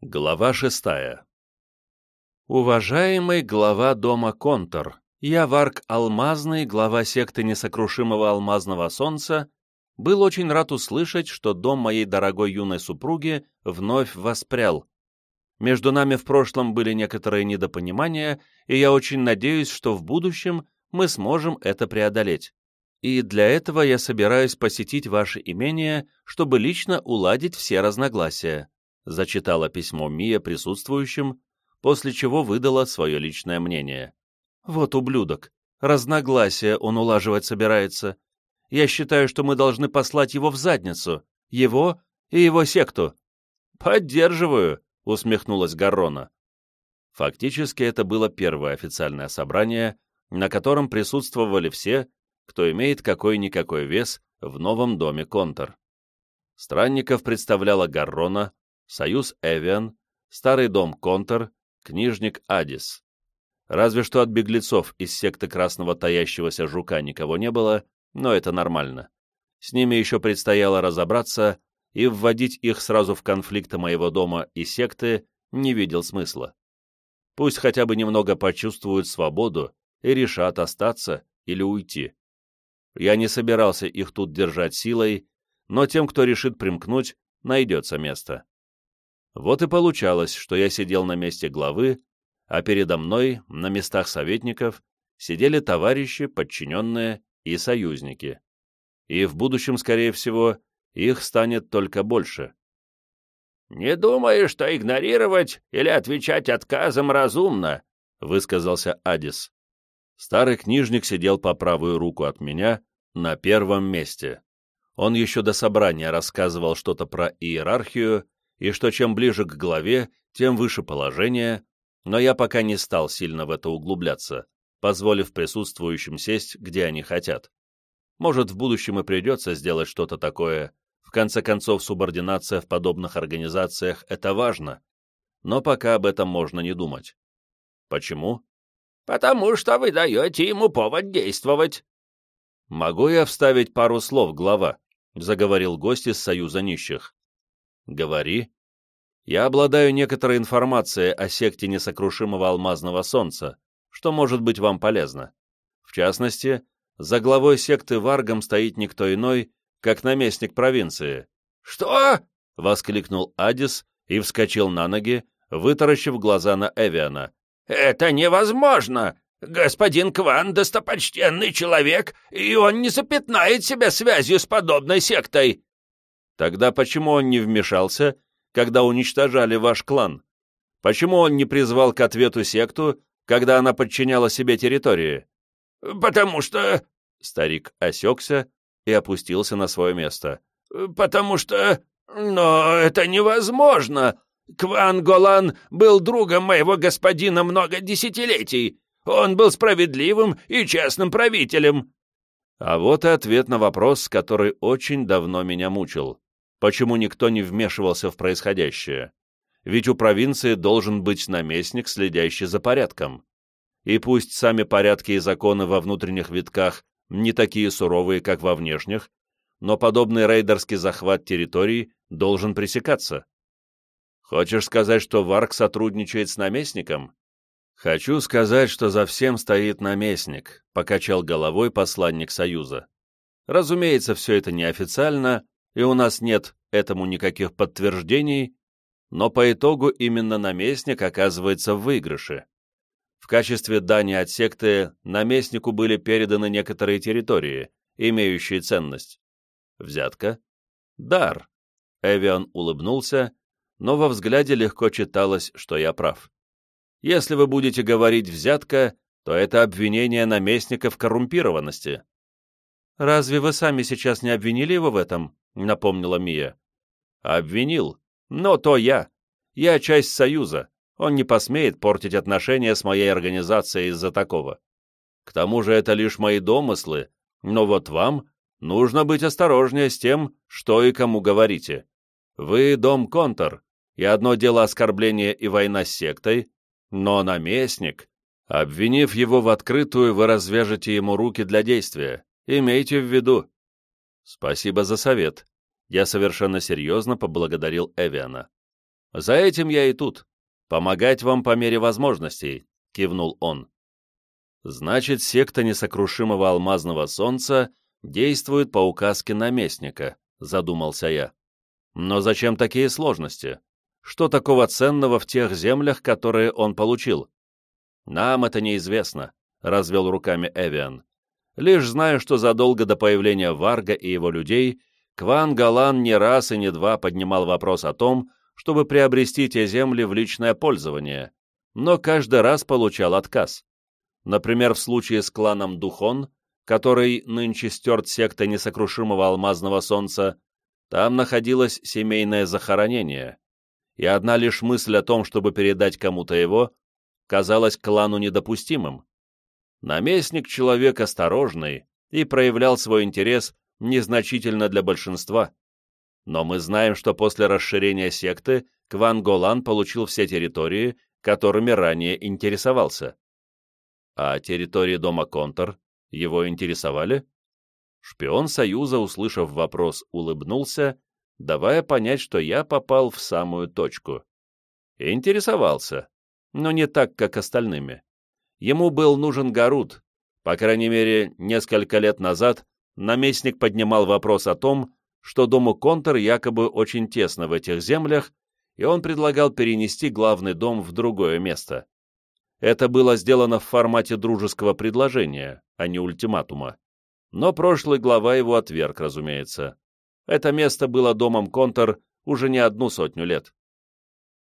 Глава шестая Уважаемый глава дома Контор, я Варк Алмазный, глава секты несокрушимого алмазного солнца, был очень рад услышать, что дом моей дорогой юной супруги вновь воспрял. Между нами в прошлом были некоторые недопонимания, и я очень надеюсь, что в будущем мы сможем это преодолеть. И для этого я собираюсь посетить ваше имение, чтобы лично уладить все разногласия», зачитала письмо Мия присутствующим, после чего выдала свое личное мнение. «Вот ублюдок. Разногласия он улаживать собирается. Я считаю, что мы должны послать его в задницу. Его и его секту». «Поддерживаю», — усмехнулась Гаррона. Фактически это было первое официальное собрание, на котором присутствовали все, кто имеет какой-никакой вес в новом доме Контор. Странников представляла Гаррона, Союз Эвиан, Старый дом Контор, книжник Адис. Разве что от беглецов из секты Красного Таящегося Жука никого не было, но это нормально. С ними еще предстояло разобраться, и вводить их сразу в конфликты моего дома и секты не видел смысла. Пусть хотя бы немного почувствуют свободу и решат остаться или уйти. Я не собирался их тут держать силой, но тем, кто решит примкнуть, найдется место. Вот и получалось, что я сидел на месте главы, а передо мной, на местах советников, сидели товарищи, подчиненные и союзники. И в будущем, скорее всего, их станет только больше. «Не думаю, что игнорировать или отвечать отказом разумно», — высказался Адис. Старый книжник сидел по правую руку от меня, на первом месте. Он еще до собрания рассказывал что-то про иерархию, и что чем ближе к главе, тем выше положение, но я пока не стал сильно в это углубляться, позволив присутствующим сесть, где они хотят. Может, в будущем и придется сделать что-то такое. В конце концов, субординация в подобных организациях — это важно. Но пока об этом можно не думать. Почему? «Потому что вы даете ему повод действовать». «Могу я вставить пару слов, глава?» — заговорил гость из Союза нищих. «Говори». «Я обладаю некоторой информацией о секте несокрушимого алмазного солнца, что может быть вам полезно. В частности, за главой секты Варгом стоит никто иной, как наместник провинции». «Что?» — воскликнул Адис и вскочил на ноги, вытаращив глаза на Эвиана. «Это невозможно! Господин Кван — достопочтенный человек, и он не запятнает себя связью с подобной сектой!» «Тогда почему он не вмешался, когда уничтожали ваш клан? Почему он не призвал к ответу секту, когда она подчиняла себе территории?» «Потому что...» — старик осекся и опустился на свое место. «Потому что... Но это невозможно! Кван Голан был другом моего господина много десятилетий. Он был справедливым и честным правителем». А вот и ответ на вопрос, который очень давно меня мучил. Почему никто не вмешивался в происходящее? Ведь у провинции должен быть наместник, следящий за порядком. И пусть сами порядки и законы во внутренних витках не такие суровые, как во внешних, но подобный рейдерский захват территорий должен пресекаться. Хочешь сказать, что Варк сотрудничает с наместником? Хочу сказать, что за всем стоит наместник, покачал головой посланник Союза. Разумеется, все это неофициально, и у нас нет этому никаких подтверждений, но по итогу именно наместник оказывается в выигрыше. В качестве дани от секты наместнику были переданы некоторые территории, имеющие ценность. Взятка? Дар. Эвиан улыбнулся но во взгляде легко читалось, что я прав. Если вы будете говорить «взятка», то это обвинение наместника в коррумпированности. «Разве вы сами сейчас не обвинили его в этом?» — напомнила Мия. «Обвинил. Но то я. Я часть Союза. Он не посмеет портить отношения с моей организацией из-за такого. К тому же это лишь мои домыслы, но вот вам нужно быть осторожнее с тем, что и кому говорите. Вы дом Контор, и одно дело оскорбление и война с сектой, но наместник, обвинив его в открытую, вы развяжете ему руки для действия. Имейте в виду. Спасибо за совет. Я совершенно серьезно поблагодарил Эвиана. За этим я и тут. Помогать вам по мере возможностей, кивнул он. Значит, секта несокрушимого алмазного солнца действует по указке наместника, задумался я. Но зачем такие сложности? Что такого ценного в тех землях, которые он получил? Нам это неизвестно, развел руками Эвиан. Лишь знаю, что задолго до появления Варга и его людей Кван Галан не раз и не два поднимал вопрос о том, чтобы приобрести те земли в личное пользование, но каждый раз получал отказ. Например, в случае с кланом Духон, который нынче стерт секта несокрушимого алмазного солнца, там находилось семейное захоронение, и одна лишь мысль о том, чтобы передать кому-то его, казалась клану недопустимым. Наместник — человек осторожный и проявлял свой интерес незначительно для большинства. Но мы знаем, что после расширения секты Кван Голан получил все территории, которыми ранее интересовался. А территории дома Контор его интересовали? Шпион Союза, услышав вопрос, улыбнулся, давая понять, что я попал в самую точку. Интересовался, но не так, как остальными. Ему был нужен Гарут. По крайней мере, несколько лет назад наместник поднимал вопрос о том, что дому Контор якобы очень тесно в этих землях, и он предлагал перенести главный дом в другое место. Это было сделано в формате дружеского предложения, а не ультиматума. Но прошлый глава его отверг, разумеется. Это место было домом Контор уже не одну сотню лет.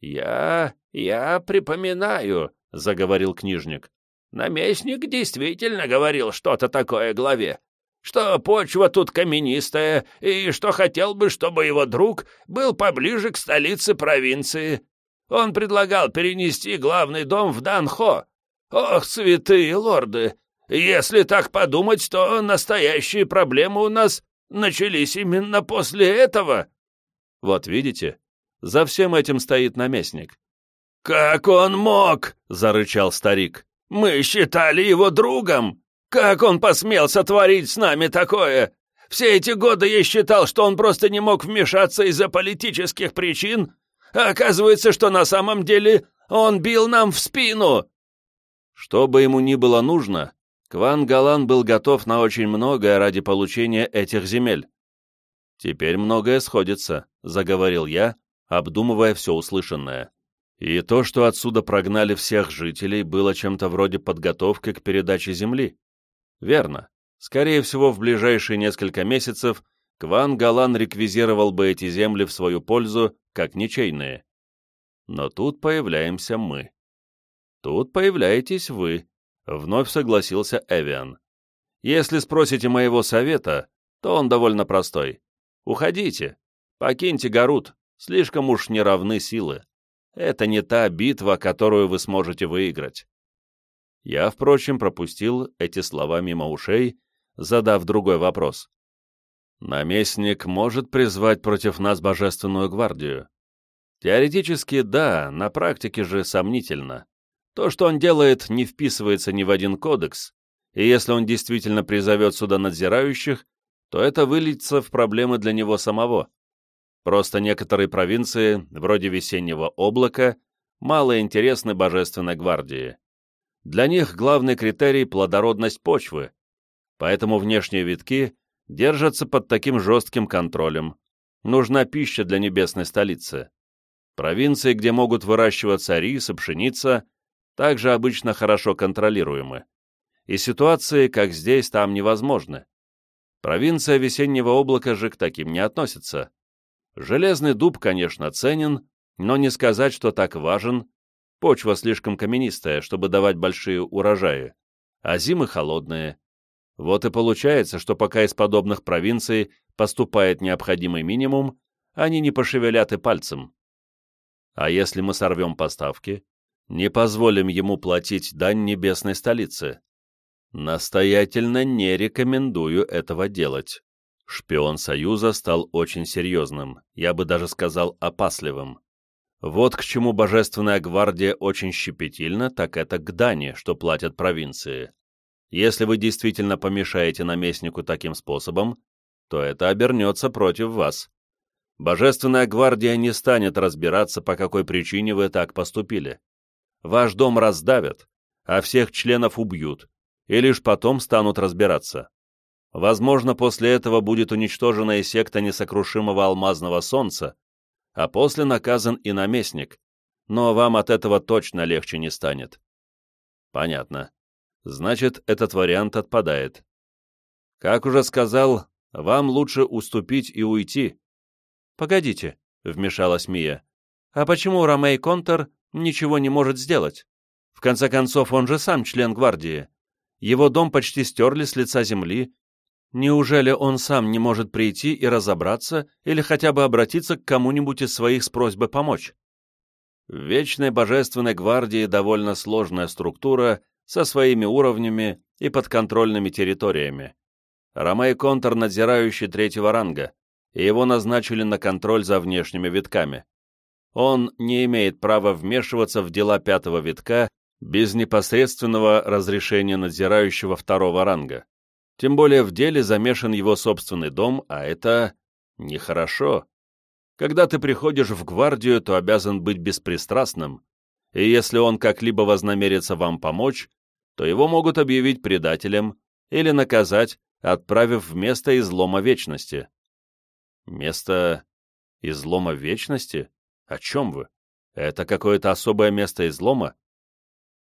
«Я... я припоминаю», — заговорил книжник. «Наместник действительно говорил что-то такое главе, что почва тут каменистая, и что хотел бы, чтобы его друг был поближе к столице провинции. Он предлагал перенести главный дом в Данхо. Ох, святые лорды! Если так подумать, то настоящие проблемы у нас начались именно после этого. Вот видите, за всем этим стоит наместник. «Как он мог?» — зарычал старик. «Мы считали его другом! Как он посмел сотворить с нами такое? Все эти годы я считал, что он просто не мог вмешаться из-за политических причин, а оказывается, что на самом деле он бил нам в спину!» Что бы ему ни было нужно, Кван Галан был готов на очень многое ради получения этих земель. «Теперь многое сходится», — заговорил я, обдумывая все услышанное. И то, что отсюда прогнали всех жителей, было чем-то вроде подготовки к передаче земли. Верно. Скорее всего, в ближайшие несколько месяцев Кван Галан реквизировал бы эти земли в свою пользу, как ничейные. Но тут появляемся мы. Тут появляетесь вы, вновь согласился Эвиан. Если спросите моего совета, то он довольно простой. Уходите, покиньте Гарут, слишком уж не равны силы. Это не та битва, которую вы сможете выиграть. Я, впрочем, пропустил эти слова мимо ушей, задав другой вопрос. Наместник может призвать против нас Божественную гвардию. Теоретически да, на практике же сомнительно. То, что он делает, не вписывается ни в один кодекс, и если он действительно призовет сюда надзирающих, то это выльется в проблемы для него самого. Просто некоторые провинции, вроде весеннего облака, мало интересны Божественной гвардии. Для них главный критерий – плодородность почвы, поэтому внешние витки держатся под таким жестким контролем. Нужна пища для небесной столицы. Провинции, где могут выращиваться рис и пшеница, также обычно хорошо контролируемы. И ситуации, как здесь, там невозможны. Провинция весеннего облака же к таким не относится. Железный дуб, конечно, ценен, но не сказать, что так важен. Почва слишком каменистая, чтобы давать большие урожаи, а зимы холодные. Вот и получается, что пока из подобных провинций поступает необходимый минимум, они не пошевелят и пальцем. А если мы сорвем поставки, не позволим ему платить дань небесной столице? Настоятельно не рекомендую этого делать. Шпион Союза стал очень серьезным, я бы даже сказал опасливым. Вот к чему Божественная Гвардия очень щепетильна, так это к дани, что платят провинции. Если вы действительно помешаете наместнику таким способом, то это обернется против вас. Божественная гвардия не станет разбираться, по какой причине вы так поступили. Ваш дом раздавят, а всех членов убьют, и лишь потом станут разбираться. Возможно, после этого будет уничтожена и секта несокрушимого алмазного солнца, а после наказан и наместник, но вам от этого точно легче не станет. Понятно. Значит, этот вариант отпадает. Как уже сказал, вам лучше уступить и уйти. Погодите, вмешалась Мия. А почему Ромей Контор ничего не может сделать? В конце концов, он же сам член гвардии. Его дом почти стерли с лица земли. Неужели он сам не может прийти и разобраться или хотя бы обратиться к кому-нибудь из своих с просьбой помочь? В Вечной Божественной Гвардии довольно сложная структура со своими уровнями и подконтрольными территориями. Ромей Контор надзирающий третьего ранга, и его назначили на контроль за внешними витками. Он не имеет права вмешиваться в дела пятого витка без непосредственного разрешения надзирающего второго ранга. Тем более в деле замешан его собственный дом, а это нехорошо. Когда ты приходишь в гвардию, то обязан быть беспристрастным, и если он как-либо вознамерится вам помочь, то его могут объявить предателем или наказать, отправив в место излома вечности. Место излома вечности? О чем вы? Это какое-то особое место излома?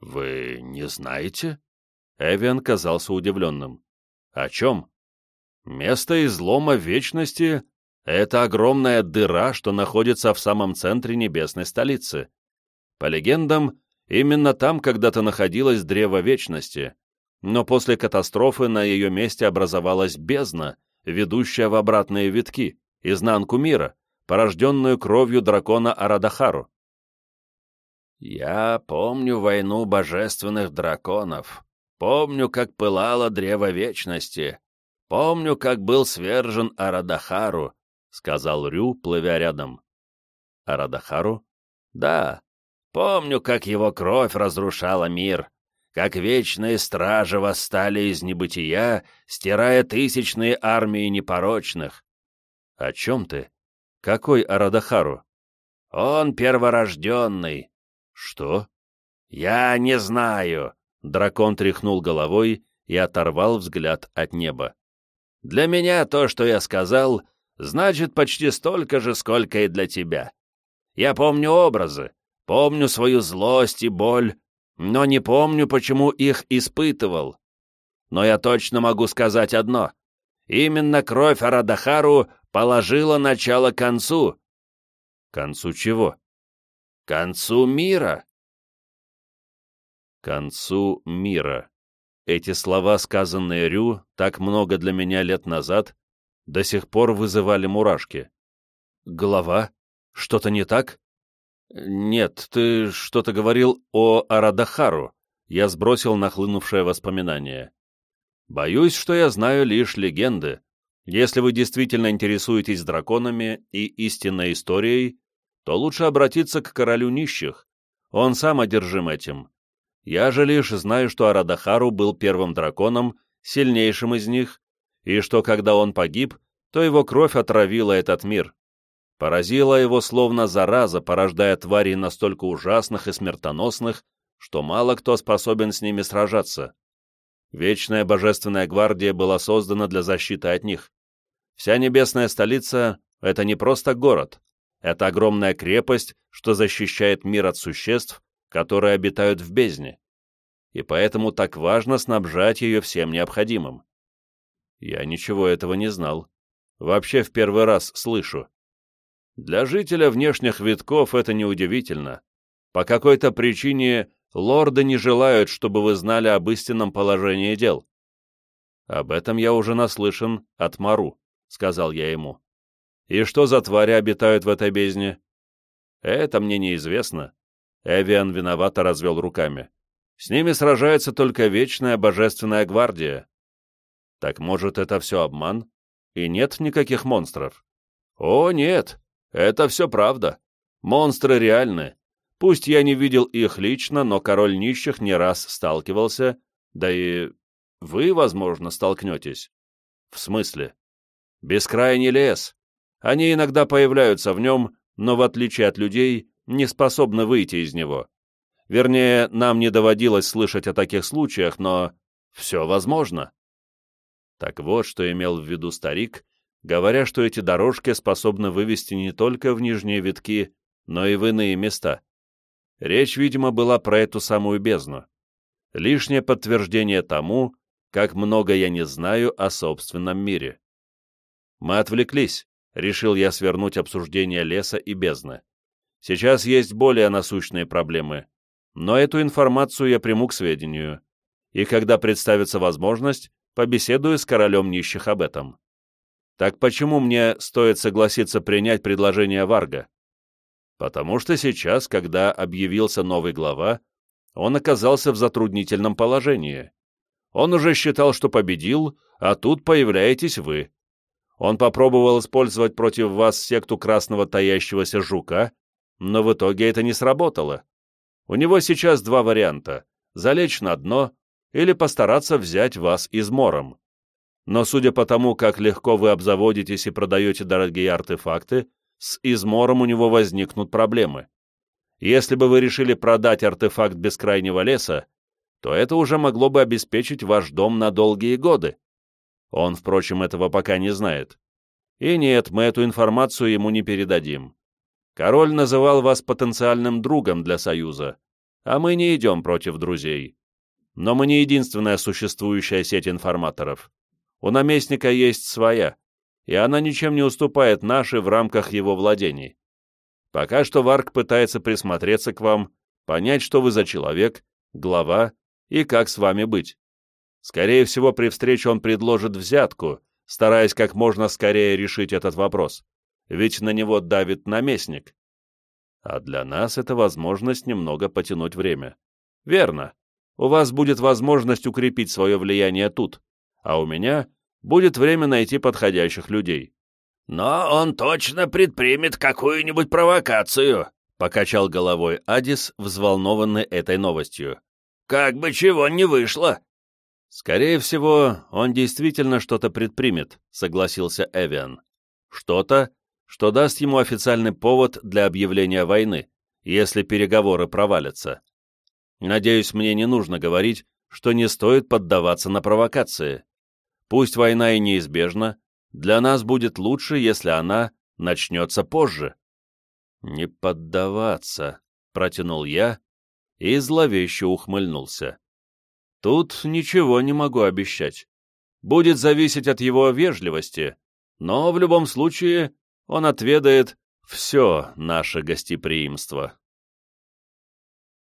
Вы не знаете? Эвиан казался удивленным. О чем? Место излома вечности — это огромная дыра, что находится в самом центре небесной столицы. По легендам, именно там когда-то находилось Древо Вечности, но после катастрофы на ее месте образовалась бездна, ведущая в обратные витки, изнанку мира, порожденную кровью дракона Арадахару. «Я помню войну божественных драконов, помню, как пылало Древо Вечности, помню, как был свержен Арадахару», — сказал Рю, плывя рядом. «Арадахару?» «Да, Помню, как его кровь разрушала мир, как вечные стражи восстали из небытия, стирая тысячные армии непорочных. О чем ты? Какой Арадахару? Он перворожденный. Что? Я не знаю. Дракон тряхнул головой и оторвал взгляд от неба. Для меня то, что я сказал, значит почти столько же, сколько и для тебя. Я помню образы, Помню свою злость и боль, но не помню, почему их испытывал. Но я точно могу сказать одно. Именно кровь Арадахару положила начало концу. Концу чего? Концу мира. Концу мира. Эти слова, сказанные Рю так много для меня лет назад, до сих пор вызывали мурашки. Голова? Что-то не так? «Нет, ты что-то говорил о Арадахару», — я сбросил нахлынувшее воспоминание. «Боюсь, что я знаю лишь легенды. Если вы действительно интересуетесь драконами и истинной историей, то лучше обратиться к королю нищих. Он сам одержим этим. Я же лишь знаю, что Арадахару был первым драконом, сильнейшим из них, и что когда он погиб, то его кровь отравила этот мир поразила его словно зараза, порождая тварей настолько ужасных и смертоносных, что мало кто способен с ними сражаться. Вечная Божественная Гвардия была создана для защиты от них. Вся небесная столица — это не просто город, это огромная крепость, что защищает мир от существ, которые обитают в бездне. И поэтому так важно снабжать ее всем необходимым. Я ничего этого не знал. Вообще в первый раз слышу. Для жителя внешних витков это неудивительно. По какой-то причине лорды не желают, чтобы вы знали об истинном положении дел. Об этом я уже наслышан от Мару, сказал я ему. И что за твари обитают в этой бездне? Это мне неизвестно. Эвиан виновато развел руками. С ними сражается только вечная божественная гвардия. Так может, это все обман? И нет никаких монстров? О, нет! Это все правда. Монстры реальны. Пусть я не видел их лично, но король нищих не раз сталкивался, да и вы, возможно, столкнетесь. В смысле? Бескрайний лес. Они иногда появляются в нем, но в отличие от людей, не способны выйти из него. Вернее, нам не доводилось слышать о таких случаях, но все возможно. Так вот, что имел в виду старик, говоря, что эти дорожки способны вывести не только в нижние витки, но и в иные места. Речь, видимо, была про эту самую бездну. Лишнее подтверждение тому, как много я не знаю о собственном мире. Мы отвлеклись, решил я свернуть обсуждение леса и бездны. Сейчас есть более насущные проблемы, но эту информацию я приму к сведению, и когда представится возможность, побеседую с королем нищих об этом. Так почему мне стоит согласиться принять предложение Варга? Потому что сейчас, когда объявился новый глава, он оказался в затруднительном положении. Он уже считал, что победил, а тут появляетесь вы. Он попробовал использовать против вас секту красного таящегося жука, но в итоге это не сработало. У него сейчас два варианта — залечь на дно или постараться взять вас измором. Но судя по тому, как легко вы обзаводитесь и продаете дорогие артефакты, с измором у него возникнут проблемы. Если бы вы решили продать артефакт бескрайнего леса, то это уже могло бы обеспечить ваш дом на долгие годы. Он, впрочем, этого пока не знает. И нет, мы эту информацию ему не передадим. Король называл вас потенциальным другом для Союза, а мы не идем против друзей. Но мы не единственная существующая сеть информаторов. У наместника есть своя, и она ничем не уступает нашей в рамках его владений. Пока что Варк пытается присмотреться к вам, понять, что вы за человек, глава и как с вами быть. Скорее всего, при встрече он предложит взятку, стараясь как можно скорее решить этот вопрос, ведь на него давит наместник. А для нас это возможность немного потянуть время. Верно. У вас будет возможность укрепить свое влияние тут, а у меня будет время найти подходящих людей. «Но он точно предпримет какую-нибудь провокацию», — покачал головой Адис, взволнованный этой новостью. «Как бы чего не вышло!» «Скорее всего, он действительно что-то предпримет», — согласился Эвиан. «Что-то, что даст ему официальный повод для объявления войны, если переговоры провалятся. Надеюсь, мне не нужно говорить, что не стоит поддаваться на провокации. Пусть война и неизбежна, для нас будет лучше, если она начнется позже. «Не поддаваться», — протянул я и зловеще ухмыльнулся. «Тут ничего не могу обещать. Будет зависеть от его вежливости, но в любом случае он отведает все наше гостеприимство».